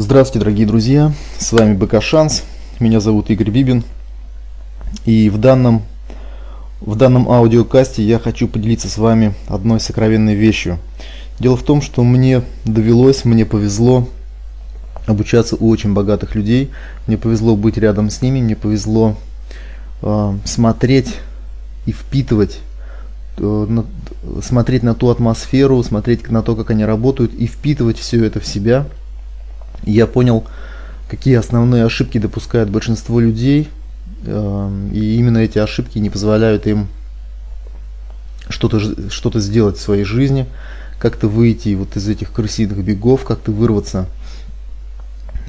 Здравствуйте, дорогие друзья! С вами БК Шанс. Меня зовут Игорь Бибин. И в данном, в данном аудиокасте я хочу поделиться с вами одной сокровенной вещью. Дело в том, что мне довелось, мне повезло обучаться у очень богатых людей. Мне повезло быть рядом с ними, мне повезло э, смотреть и впитывать э, смотреть на ту атмосферу, смотреть на то, как они работают и впитывать все это в себя – я понял, какие основные ошибки допускают большинство людей, эм, и именно эти ошибки не позволяют им что-то что сделать в своей жизни, как-то выйти вот из этих крысиных бегов, как-то вырваться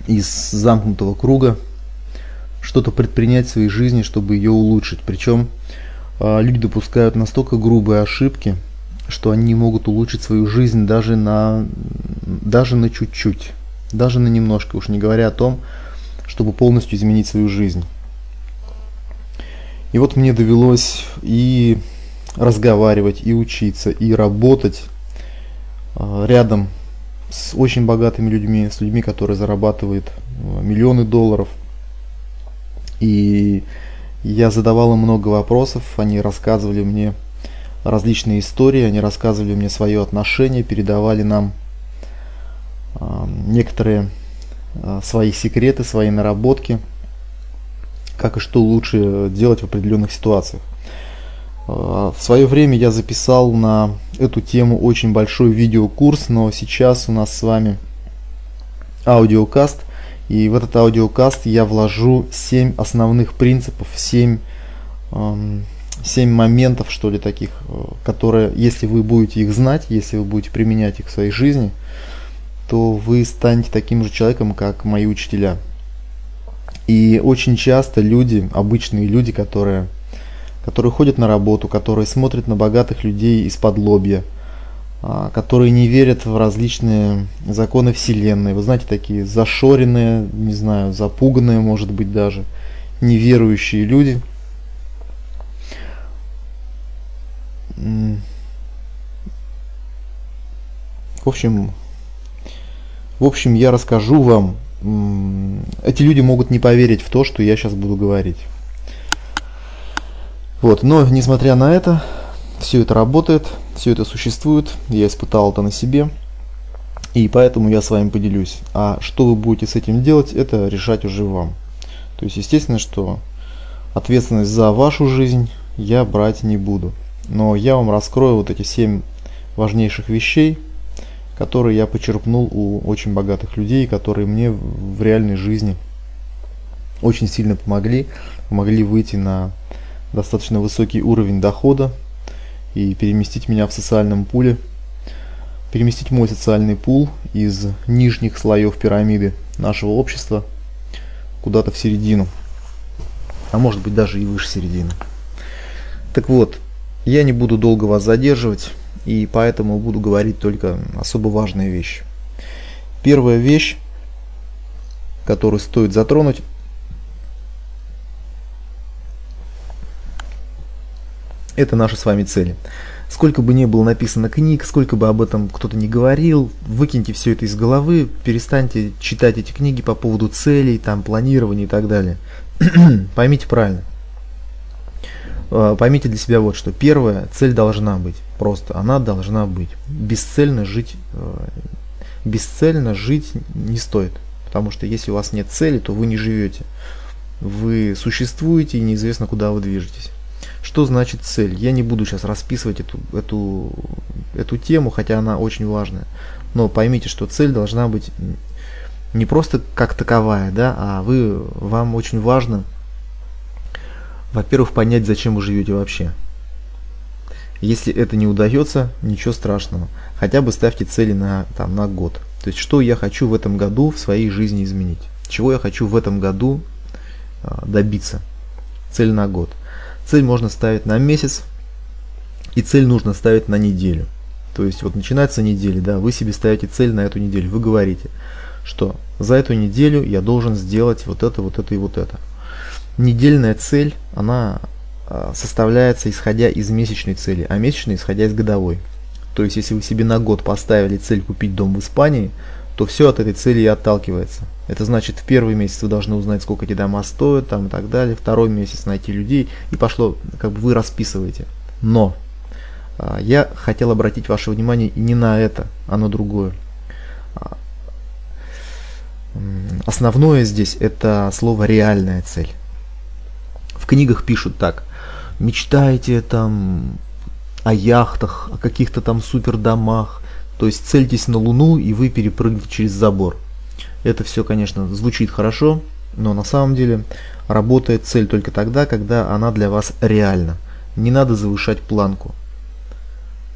из замкнутого круга, что-то предпринять в своей жизни, чтобы ее улучшить. Причем э, люди допускают настолько грубые ошибки, что они не могут улучшить свою жизнь даже на, даже на чуть-чуть даже на немножко, уж не говоря о том, чтобы полностью изменить свою жизнь. И вот мне довелось и разговаривать, и учиться, и работать а, рядом с очень богатыми людьми, с людьми, которые зарабатывают а, миллионы долларов. И я задавал им много вопросов, они рассказывали мне различные истории, они рассказывали мне свое отношение, передавали нам некоторые а, свои секреты, свои наработки, как и что лучше делать в определенных ситуациях. А, в свое время я записал на эту тему очень большой видеокурс, но сейчас у нас с вами аудиокаст. И в этот аудиокаст я вложу 7 основных принципов, 7, 7 моментов, что ли, таких, э, которые, если вы будете их знать, если вы будете применять их в своей жизни – то вы станете таким же человеком, как мои учителя. И очень часто люди, обычные люди, которые, которые ходят на работу, которые смотрят на богатых людей из-под лобья, а, которые не верят в различные законы Вселенной. Вы знаете, такие зашоренные, не знаю, запуганные, может быть, даже, неверующие люди. В общем, в общем, я расскажу вам, эти люди могут не поверить в то, что я сейчас буду говорить. Вот, но несмотря на это, все это работает, все это существует, я испытал это на себе, и поэтому я с вами поделюсь. А что вы будете с этим делать, это решать уже вам. То есть, естественно, что ответственность за вашу жизнь я брать не буду. Но я вам раскрою вот эти семь важнейших вещей, которые я почерпнул у очень богатых людей, которые мне в реальной жизни очень сильно помогли, помогли выйти на достаточно высокий уровень дохода и переместить меня в социальном пуле, переместить мой социальный пул из нижних слоев пирамиды нашего общества куда-то в середину, а может быть даже и выше середины. Так вот, я не буду долго вас задерживать и поэтому буду говорить только особо важные вещи. Первая вещь, которую стоит затронуть, это наши с вами цели. Сколько бы ни было написано книг, сколько бы об этом кто-то не говорил, выкиньте все это из головы, перестаньте читать эти книги по поводу целей, там, планирования и так далее. Поймите правильно. Э, поймите для себя вот что. Первая цель должна быть. Просто она должна быть. Бесцельно жить, э, бесцельно жить не стоит. Потому что если у вас нет цели, то вы не живете. Вы существуете и неизвестно, куда вы движетесь. Что значит цель? Я не буду сейчас расписывать эту, эту, эту тему, хотя она очень важная. Но поймите, что цель должна быть не просто как таковая, да, а вы, вам очень важно во-первых, понять, зачем вы живете вообще. Если это не удается, ничего страшного. Хотя бы ставьте цели на, там, на год. То есть, что я хочу в этом году в своей жизни изменить. Чего я хочу в этом году а, добиться. Цель на год. Цель можно ставить на месяц, и цель нужно ставить на неделю. То есть вот начинается неделя, да, вы себе ставите цель на эту неделю, вы говорите, что за эту неделю я должен сделать вот это, вот это и вот это недельная цель, она составляется исходя из месячной цели, а месячная исходя из годовой. То есть, если вы себе на год поставили цель купить дом в Испании, то все от этой цели и отталкивается. Это значит, в первый месяц вы должны узнать, сколько эти дома стоят, там и так далее. Второй месяц найти людей, и пошло, как бы вы расписываете. Но а, я хотел обратить ваше внимание не на это, а на другое. А, основное здесь это слово реальная цель. В книгах пишут так. Мечтаете там о яхтах, о каких-то там супер домах, то есть цельтесь на Луну и вы перепрыгнете через забор. Это все, конечно, звучит хорошо, но на самом деле работает цель только тогда, когда она для вас реальна. Не надо завышать планку.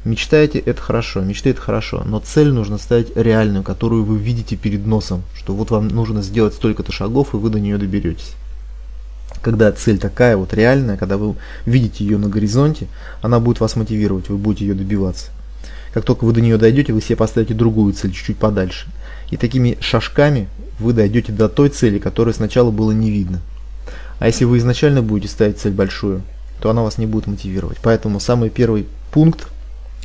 Мечтаете, это хорошо, мечты это хорошо, но цель нужно ставить реальную, которую вы видите перед носом, что вот вам нужно сделать столько-то шагов, и вы до нее доберетесь. Когда цель такая вот реальная, когда вы видите ее на горизонте, она будет вас мотивировать, вы будете ее добиваться. Как только вы до нее дойдете, вы себе поставите другую цель чуть-чуть подальше. И такими шажками вы дойдете до той цели, которая сначала было не видно. А если вы изначально будете ставить цель большую, то она вас не будет мотивировать. Поэтому самый первый пункт,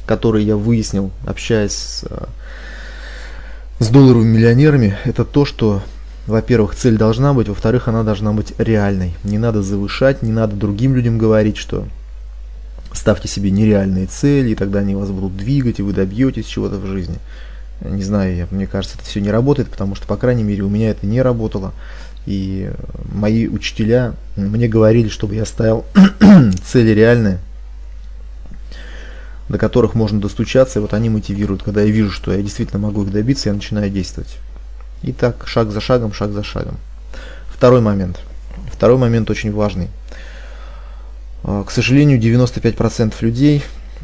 который я выяснил, общаясь с, э, с долларовыми миллионерами, это то, что, во-первых, цель должна быть, во-вторых, она должна быть реальной. Не надо завышать, не надо другим людям говорить, что Ставьте себе нереальные цели, и тогда они вас будут двигать, и вы добьетесь чего-то в жизни. Не знаю, мне кажется, это все не работает, потому что, по крайней мере, у меня это не работало. И мои учителя мне говорили, чтобы я ставил цели реальные, до которых можно достучаться, и вот они мотивируют. Когда я вижу, что я действительно могу их добиться, я начинаю действовать. И так, шаг за шагом, шаг за шагом. Второй момент. Второй момент очень важный. А, к сожалению, 95% людей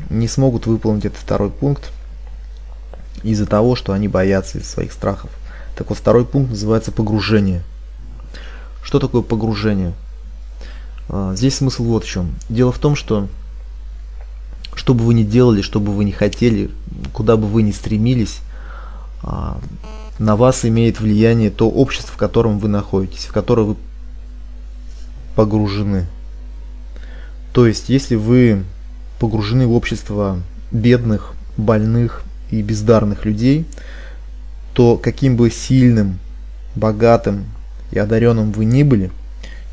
не смогут выполнить этот второй пункт из-за того, что они боятся из своих страхов. Так вот, второй пункт называется погружение. Что такое погружение? А, здесь смысл вот в чем. Дело в том, что что бы вы ни делали, что бы вы ни хотели, куда бы вы ни стремились, а, на вас имеет влияние то общество, в котором вы находитесь, в которое вы погружены. То есть, если вы погружены в общество бедных, больных и бездарных людей, то каким бы сильным, богатым и одаренным вы ни были,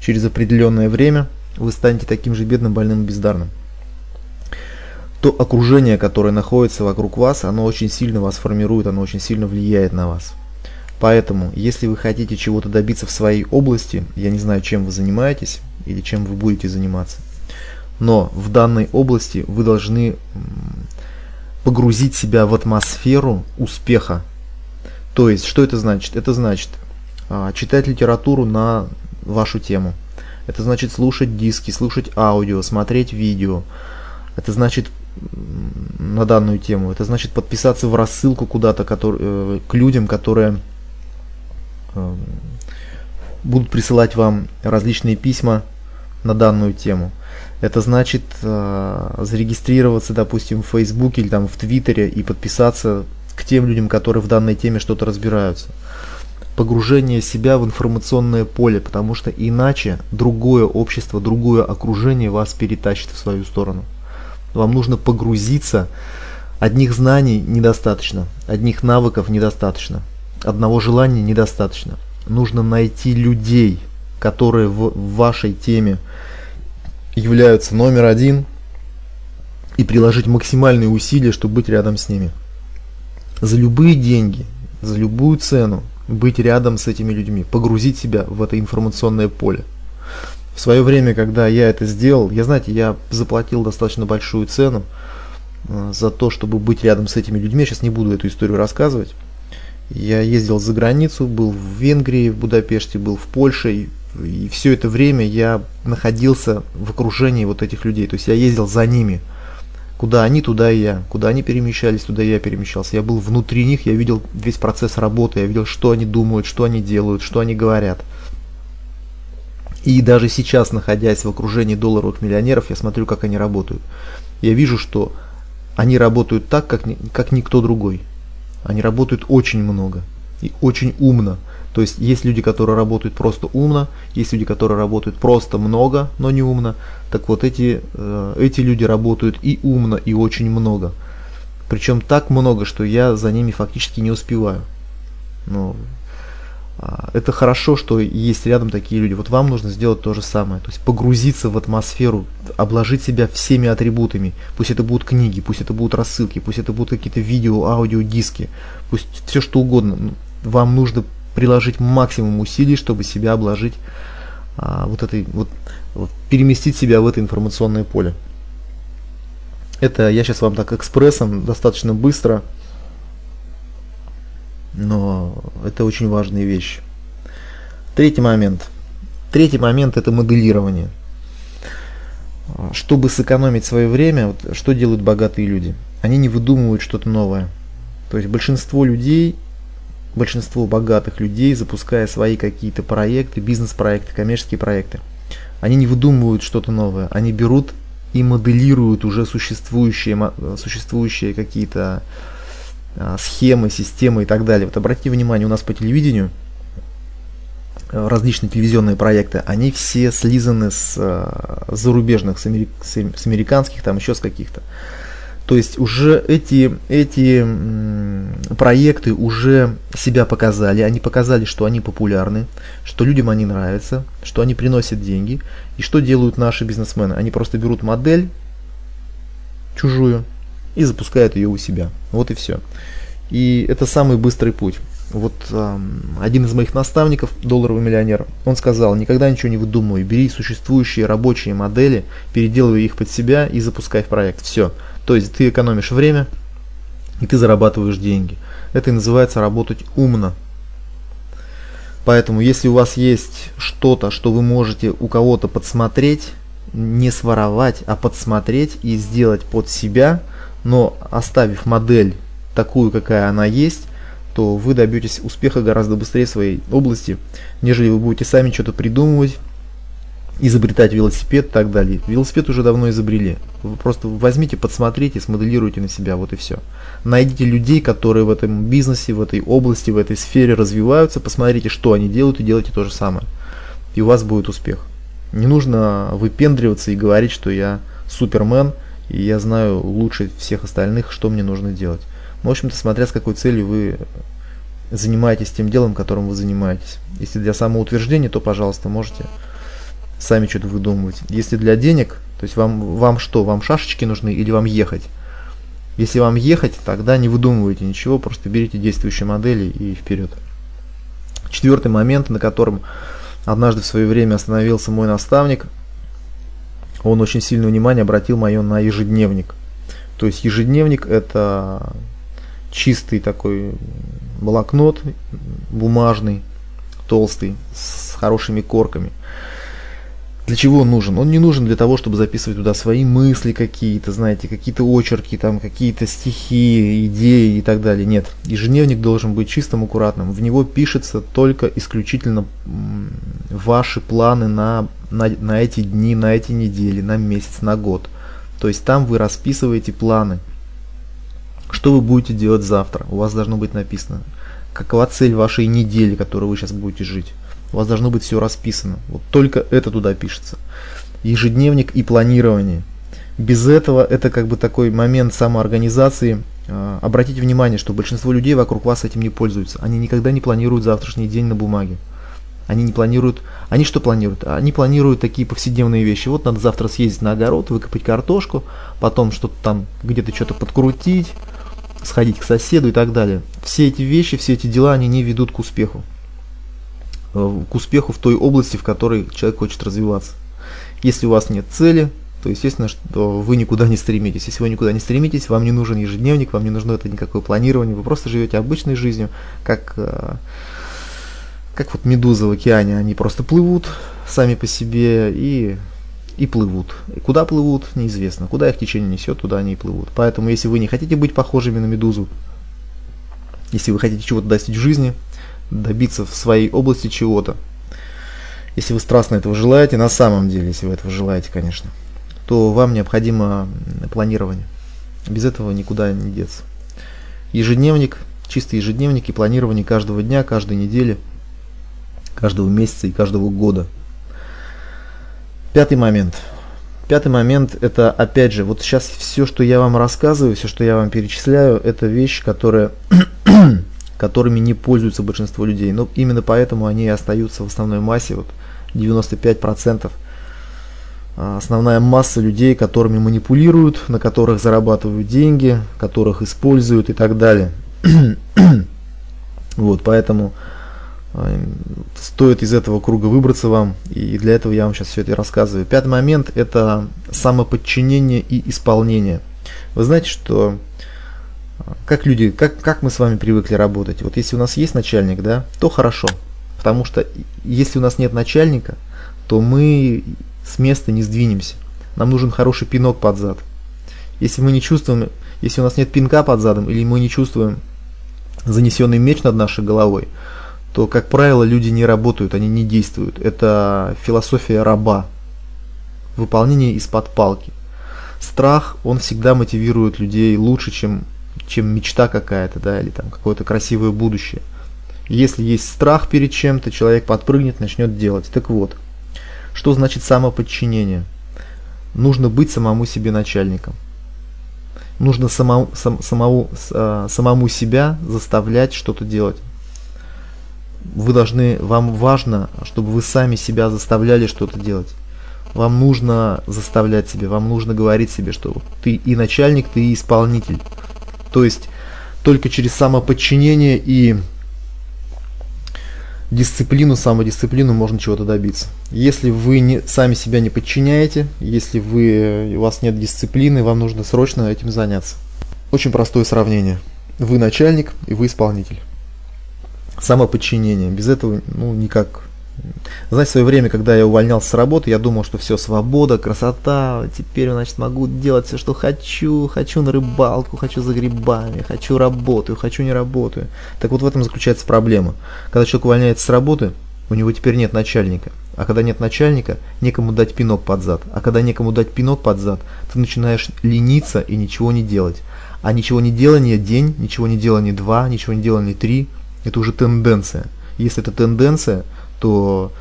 через определенное время вы станете таким же бедным, больным и бездарным. То окружение, которое находится вокруг вас, оно очень сильно вас формирует, оно очень сильно влияет на вас. Поэтому, если вы хотите чего-то добиться в своей области, я не знаю, чем вы занимаетесь или чем вы будете заниматься, но в данной области вы должны погрузить себя в атмосферу успеха. То есть, что это значит? Это значит а, читать литературу на вашу тему. Это значит слушать диски, слушать аудио, смотреть видео. Это значит на данную тему. Это значит подписаться в рассылку куда-то который, э, к людям, которые э, будут присылать вам различные письма на данную тему. Это значит э, зарегистрироваться, допустим, в Фейсбуке или там в Твиттере и подписаться к тем людям, которые в данной теме что-то разбираются. Погружение себя в информационное поле, потому что иначе другое общество, другое окружение вас перетащит в свою сторону. Вам нужно погрузиться. Одних знаний недостаточно, одних навыков недостаточно, одного желания недостаточно. Нужно найти людей, которые в, вашей теме являются номер один и приложить максимальные усилия, чтобы быть рядом с ними. За любые деньги, за любую цену быть рядом с этими людьми, погрузить себя в это информационное поле. В свое время, когда я это сделал, я, знаете, я заплатил достаточно большую цену э, за то, чтобы быть рядом с этими людьми. Сейчас не буду эту историю рассказывать. Я ездил за границу, был в Венгрии, в Будапеште, был в Польше, и все это время я находился в окружении вот этих людей. То есть я ездил за ними. Куда они, туда и я. Куда они перемещались, туда и я перемещался. Я был внутри них, я видел весь процесс работы, я видел, что они думают, что они делают, что они говорят. И даже сейчас, находясь в окружении долларовых миллионеров, я смотрю, как они работают. Я вижу, что они работают так, как, как никто другой. Они работают очень много и очень умно. То есть есть люди, которые работают просто умно, есть люди, которые работают просто много, но не умно. Так вот, эти, э, эти люди работают и умно, и очень много. Причем так много, что я за ними фактически не успеваю. Но а, это хорошо, что есть рядом такие люди. Вот вам нужно сделать то же самое. То есть погрузиться в атмосферу, обложить себя всеми атрибутами. Пусть это будут книги, пусть это будут рассылки, пусть это будут какие-то видео, аудио, диски. Пусть все что угодно. Ну, вам нужно приложить максимум усилий, чтобы себя обложить а, вот этой, вот, вот, переместить себя в это информационное поле. Это я сейчас вам так экспрессом, достаточно быстро но это очень важная вещь. Третий момент. Третий момент это моделирование. Чтобы сэкономить свое время, вот, что делают богатые люди? Они не выдумывают что-то новое. То есть большинство людей, большинство богатых людей, запуская свои какие-то проекты, бизнес-проекты, коммерческие проекты, они не выдумывают что-то новое. Они берут и моделируют уже существующие, существующие какие-то схемы, системы и так далее. Вот обратите внимание, у нас по телевидению э, различные телевизионные проекты, они все слизаны с э, зарубежных, с, америк, с американских, там еще с каких-то. То есть уже эти, эти проекты уже себя показали, они показали, что они популярны, что людям они нравятся, что они приносят деньги. И что делают наши бизнесмены? Они просто берут модель чужую, и запускают ее у себя. Вот и все. И это самый быстрый путь. Вот э, один из моих наставников, долларовый миллионер, он сказал, никогда ничего не выдумывай, бери существующие рабочие модели, переделывай их под себя и запускай в проект. Все. То есть ты экономишь время и ты зарабатываешь деньги. Это и называется работать умно. Поэтому, если у вас есть что-то, что вы можете у кого-то подсмотреть, не своровать, а подсмотреть и сделать под себя – но оставив модель такую, какая она есть, то вы добьетесь успеха гораздо быстрее в своей области, нежели вы будете сами что-то придумывать, изобретать велосипед и так далее. Велосипед уже давно изобрели. Вы просто возьмите, подсмотрите, смоделируйте на себя, вот и все. Найдите людей, которые в этом бизнесе, в этой области, в этой сфере развиваются, посмотрите, что они делают и делайте то же самое. И у вас будет успех. Не нужно выпендриваться и говорить, что я супермен, и я знаю лучше всех остальных, что мне нужно делать. Ну, в общем-то, смотря с какой целью вы занимаетесь тем делом, которым вы занимаетесь. Если для самоутверждения, то, пожалуйста, можете сами что-то выдумывать. Если для денег, то есть вам, вам что, вам шашечки нужны или вам ехать? Если вам ехать, тогда не выдумывайте ничего, просто берите действующие модели и вперед. Четвертый момент, на котором однажды в свое время остановился мой наставник – он очень сильное внимание обратил мое на ежедневник. То есть ежедневник это чистый такой блокнот бумажный, толстый, с хорошими корками. Для чего он нужен? Он не нужен для того, чтобы записывать туда свои мысли какие-то, знаете, какие-то очерки, там какие-то стихи, идеи и так далее. Нет, ежедневник должен быть чистым, аккуратным. В него пишется только исключительно ваши планы на, на, на эти дни, на эти недели, на месяц, на год. То есть там вы расписываете планы. Что вы будете делать завтра? У вас должно быть написано. Какова цель вашей недели, которую вы сейчас будете жить? У вас должно быть все расписано. Вот только это туда пишется. Ежедневник и планирование. Без этого это как бы такой момент самоорганизации. А, обратите внимание, что большинство людей вокруг вас этим не пользуются. Они никогда не планируют завтрашний день на бумаге. Они не планируют, они что планируют? Они планируют такие повседневные вещи. Вот надо завтра съездить на огород, выкопать картошку, потом что-то там где-то что-то подкрутить, сходить к соседу и так далее. Все эти вещи, все эти дела, они не ведут к успеху. Э, к успеху в той области, в которой человек хочет развиваться. Если у вас нет цели, то естественно, что вы никуда не стремитесь. Если вы никуда не стремитесь, вам не нужен ежедневник, вам не нужно это никакое планирование, вы просто живете обычной жизнью, как, э, как вот медузы в океане, они просто плывут сами по себе и, и плывут. И куда плывут, неизвестно. Куда их течение несет, туда они и плывут. Поэтому, если вы не хотите быть похожими на медузу, если вы хотите чего-то достичь в жизни, добиться в своей области чего-то. Если вы страстно этого желаете, на самом деле, если вы этого желаете, конечно, то вам необходимо планирование. Без этого никуда не деться. Ежедневник, чистый ежедневник и планирование каждого дня, каждой недели, каждого месяца и каждого года. Пятый момент. Пятый момент это опять же, вот сейчас все, что я вам рассказываю, все, что я вам перечисляю, это вещь, которая которыми не пользуются большинство людей. Но именно поэтому они и остаются в основной массе, вот 95%. А, основная масса людей, которыми манипулируют, на которых зарабатывают деньги, которых используют и так далее. вот, поэтому стоит из этого круга выбраться вам, и для этого я вам сейчас все это рассказываю. Пятый момент – это самоподчинение и исполнение. Вы знаете, что а, как люди, как, как мы с вами привыкли работать? Вот если у нас есть начальник, да, то хорошо. Потому что если у нас нет начальника, то мы с места не сдвинемся. Нам нужен хороший пинок под зад. Если мы не чувствуем, если у нас нет пинка под задом, или мы не чувствуем занесенный меч над нашей головой, то, как правило, люди не работают, они не действуют. Это философия раба, выполнение из-под палки. Страх, он всегда мотивирует людей лучше, чем, чем мечта какая-то, да, или там какое-то красивое будущее. Если есть страх перед чем-то, человек подпрыгнет, начнет делать. Так вот, что значит самоподчинение? Нужно быть самому себе начальником. Нужно самому, сам, самому, а, самому себя заставлять что-то делать. Вы должны, вам важно, чтобы вы сами себя заставляли что-то делать. Вам нужно заставлять себя, вам нужно говорить себе, что ты и начальник, ты и исполнитель. То есть только через самоподчинение и дисциплину, самодисциплину можно чего-то добиться. Если вы не, сами себя не подчиняете, если вы, у вас нет дисциплины, вам нужно срочно этим заняться. Очень простое сравнение. Вы начальник и вы исполнитель. Самоподчинение. Без этого ну, никак знаете, в свое время, когда я увольнялся с работы, я думал, что все, свобода, красота, теперь, значит, могу делать все, что хочу, хочу на рыбалку, хочу за грибами, хочу работаю, хочу не работаю. Так вот в этом заключается проблема. Когда человек увольняется с работы, у него теперь нет начальника. А когда нет начальника, некому дать пинок под зад. А когда некому дать пинок под зад, ты начинаешь лениться и ничего не делать. А ничего не делание день, ничего не делание два, ничего не делание три, это уже тенденция. Если это тенденция, то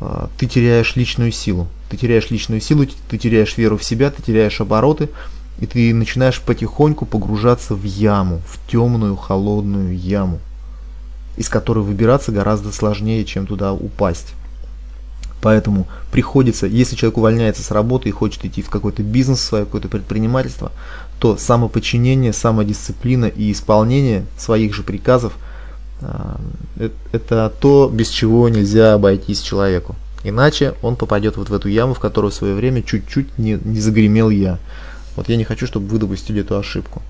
а, ты теряешь личную силу. Ты теряешь личную силу, ты теряешь веру в себя, ты теряешь обороты, и ты начинаешь потихоньку погружаться в яму, в темную, холодную яму, из которой выбираться гораздо сложнее, чем туда упасть. Поэтому приходится, если человек увольняется с работы и хочет идти в какой-то бизнес, свое какое-то предпринимательство, то самоподчинение, самодисциплина и исполнение своих же приказов – это то, без чего нельзя обойтись человеку. Иначе он попадет вот в эту яму, в которую в свое время чуть-чуть не, не загремел я. Вот я не хочу, чтобы вы допустили эту ошибку.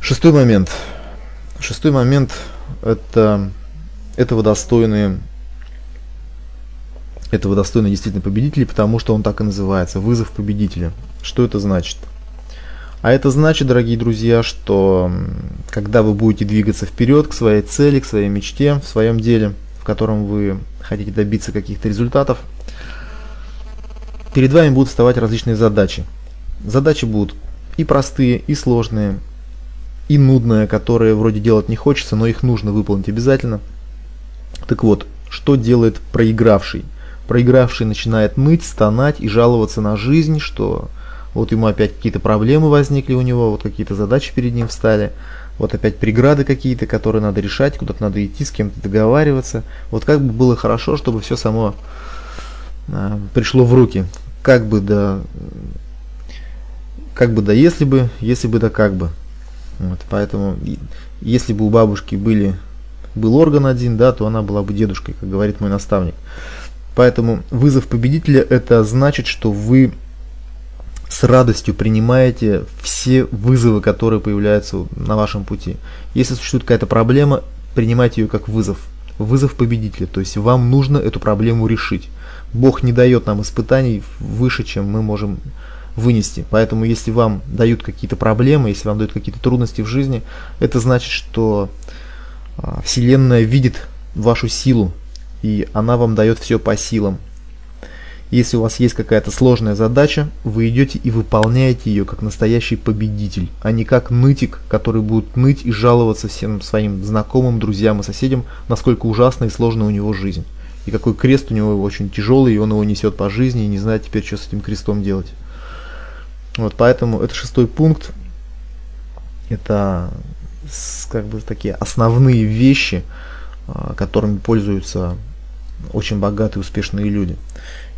Шестой момент. Шестой момент это этого достойные этого достойны действительно победители, потому что он так и называется, вызов победителя. Что это значит? А это значит, дорогие друзья, что когда вы будете двигаться вперед к своей цели, к своей мечте, в своем деле, в котором вы хотите добиться каких-то результатов, перед вами будут вставать различные задачи. Задачи будут и простые, и сложные, и нудные, которые вроде делать не хочется, но их нужно выполнить обязательно. Так вот, что делает проигравший? Проигравший начинает ныть, стонать и жаловаться на жизнь, что вот ему опять какие-то проблемы возникли у него, вот какие-то задачи перед ним встали, вот опять преграды какие-то, которые надо решать, куда-то надо идти, с кем-то договариваться. Вот как бы было хорошо, чтобы все само э, пришло в руки. Как бы да, как бы да, если бы, если бы да как бы. Вот, поэтому, если бы у бабушки были, был орган один, да, то она была бы дедушкой, как говорит мой наставник. Поэтому вызов победителя это значит, что вы с радостью принимаете все вызовы, которые появляются на вашем пути. Если существует какая-то проблема, принимайте ее как вызов. Вызов победителя, то есть вам нужно эту проблему решить. Бог не дает нам испытаний выше, чем мы можем вынести. Поэтому если вам дают какие-то проблемы, если вам дают какие-то трудности в жизни, это значит, что а, Вселенная видит вашу силу, и она вам дает все по силам. Если у вас есть какая-то сложная задача, вы идете и выполняете ее как настоящий победитель, а не как нытик, который будет ныть и жаловаться всем своим знакомым, друзьям и соседям, насколько ужасна и сложная у него жизнь. И какой крест у него очень тяжелый, и он его несет по жизни, и не знает теперь, что с этим крестом делать. Вот поэтому это шестой пункт. Это как бы такие основные вещи, а, которыми пользуются очень богатые успешные люди.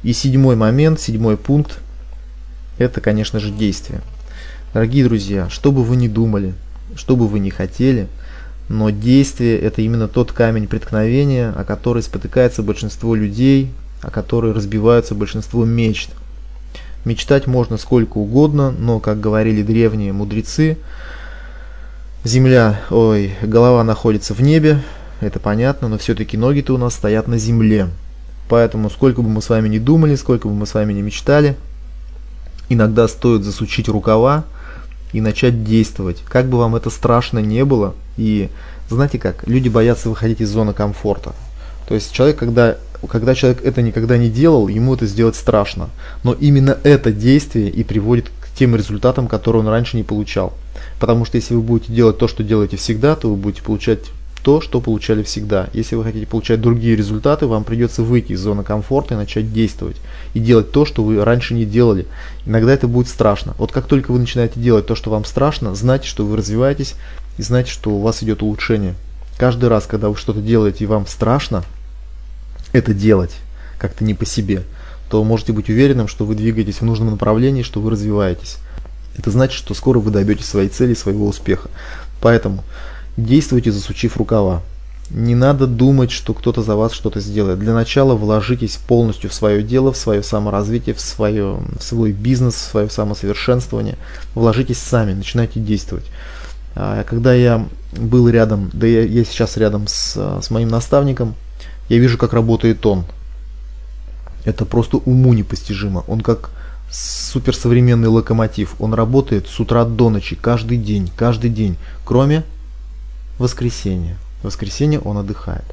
И седьмой момент, седьмой пункт, это, конечно же, действие. Дорогие друзья, что бы вы ни думали, что бы вы ни хотели, но действие – это именно тот камень преткновения, о который спотыкается большинство людей, о который разбиваются большинство мечт. Мечтать можно сколько угодно, но, как говорили древние мудрецы, земля, ой, голова находится в небе, это понятно, но все-таки ноги-то у нас стоят на земле. Поэтому сколько бы мы с вами ни думали, сколько бы мы с вами ни мечтали, иногда стоит засучить рукава и начать действовать. Как бы вам это страшно не было. И знаете как, люди боятся выходить из зоны комфорта. То есть человек, когда, когда человек это никогда не делал, ему это сделать страшно. Но именно это действие и приводит к тем результатам, которые он раньше не получал. Потому что если вы будете делать то, что делаете всегда, то вы будете получать то, что получали всегда. Если вы хотите получать другие результаты, вам придется выйти из зоны комфорта и начать действовать. И делать то, что вы раньше не делали. Иногда это будет страшно. Вот как только вы начинаете делать то, что вам страшно, знайте, что вы развиваетесь и знайте, что у вас идет улучшение. Каждый раз, когда вы что-то делаете и вам страшно это делать, как-то не по себе, то можете быть уверенным, что вы двигаетесь в нужном направлении, что вы развиваетесь. Это значит, что скоро вы добьетесь своей цели, своего успеха. Поэтому Действуйте, засучив рукава. Не надо думать, что кто-то за вас что-то сделает. Для начала вложитесь полностью в свое дело, в свое саморазвитие, в, свое, в свой бизнес, в свое самосовершенствование. Вложитесь сами, начинайте действовать. А, когда я был рядом, да я, я сейчас рядом с, с моим наставником, я вижу, как работает он. Это просто уму непостижимо. Он как суперсовременный локомотив. Он работает с утра до ночи, каждый день, каждый день, кроме воскресенье. В воскресенье он отдыхает.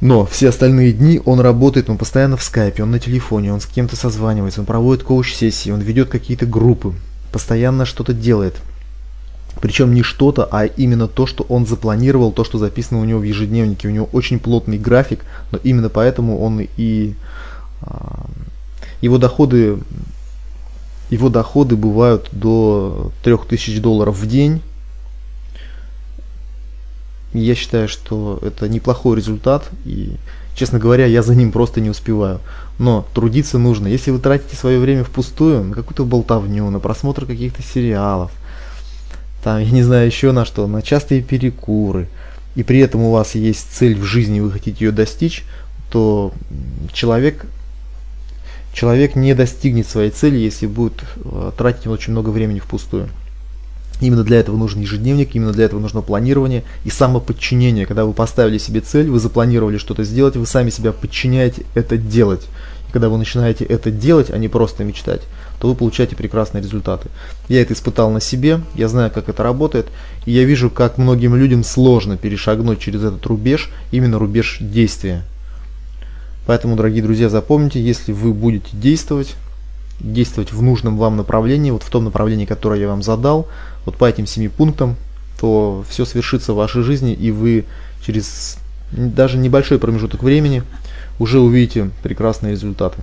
Но все остальные дни он работает, он постоянно в скайпе, он на телефоне, он с кем-то созванивается, он проводит коуч-сессии, он ведет какие-то группы, постоянно что-то делает. Причем не что-то, а именно то, что он запланировал, то, что записано у него в ежедневнике. У него очень плотный график, но именно поэтому он и а, его доходы его доходы бывают до 3000 долларов в день я считаю, что это неплохой результат, и, честно говоря, я за ним просто не успеваю. Но трудиться нужно. Если вы тратите свое время впустую, на какую-то болтовню, на просмотр каких-то сериалов, там, я не знаю еще на что, на частые перекуры, и при этом у вас есть цель в жизни, вы хотите ее достичь, то человек, человек не достигнет своей цели, если будет э, тратить очень много времени впустую. Именно для этого нужен ежедневник, именно для этого нужно планирование и самоподчинение. Когда вы поставили себе цель, вы запланировали что-то сделать, вы сами себя подчиняете это делать. И когда вы начинаете это делать, а не просто мечтать, то вы получаете прекрасные результаты. Я это испытал на себе, я знаю, как это работает, и я вижу, как многим людям сложно перешагнуть через этот рубеж, именно рубеж действия. Поэтому, дорогие друзья, запомните, если вы будете действовать, действовать в нужном вам направлении, вот в том направлении, которое я вам задал, вот по этим семи пунктам, то все свершится в вашей жизни, и вы через даже небольшой промежуток времени уже увидите прекрасные результаты.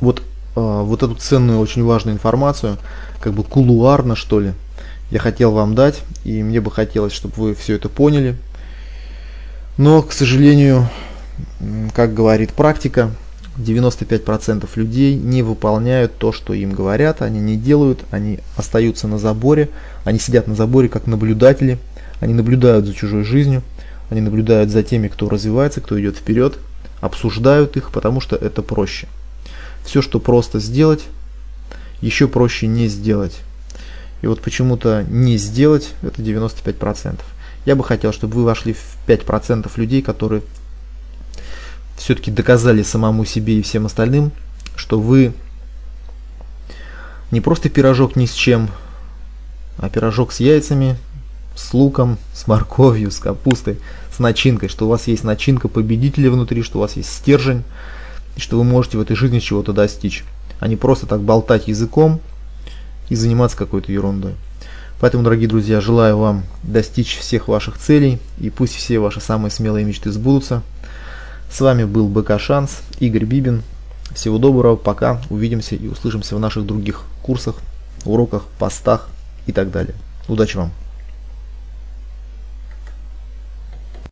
Вот, э, вот эту ценную, очень важную информацию, как бы кулуарно что ли, я хотел вам дать, и мне бы хотелось, чтобы вы все это поняли. Но, к сожалению, как говорит практика, 95% людей не выполняют то, что им говорят, они не делают, они остаются на заборе, они сидят на заборе как наблюдатели, они наблюдают за чужой жизнью, они наблюдают за теми, кто развивается, кто идет вперед, обсуждают их, потому что это проще. Все, что просто сделать, еще проще не сделать. И вот почему-то не сделать это 95%. Я бы хотел, чтобы вы вошли в 5% людей, которые все-таки доказали самому себе и всем остальным, что вы не просто пирожок ни с чем, а пирожок с яйцами, с луком, с морковью, с капустой, с начинкой, что у вас есть начинка победителя внутри, что у вас есть стержень, и что вы можете в этой жизни чего-то достичь, а не просто так болтать языком и заниматься какой-то ерундой. Поэтому, дорогие друзья, желаю вам достичь всех ваших целей, и пусть все ваши самые смелые мечты сбудутся. С вами был БК Шанс, Игорь Бибин. Всего доброго, пока, увидимся и услышимся в наших других курсах, уроках, постах и так далее. Удачи вам!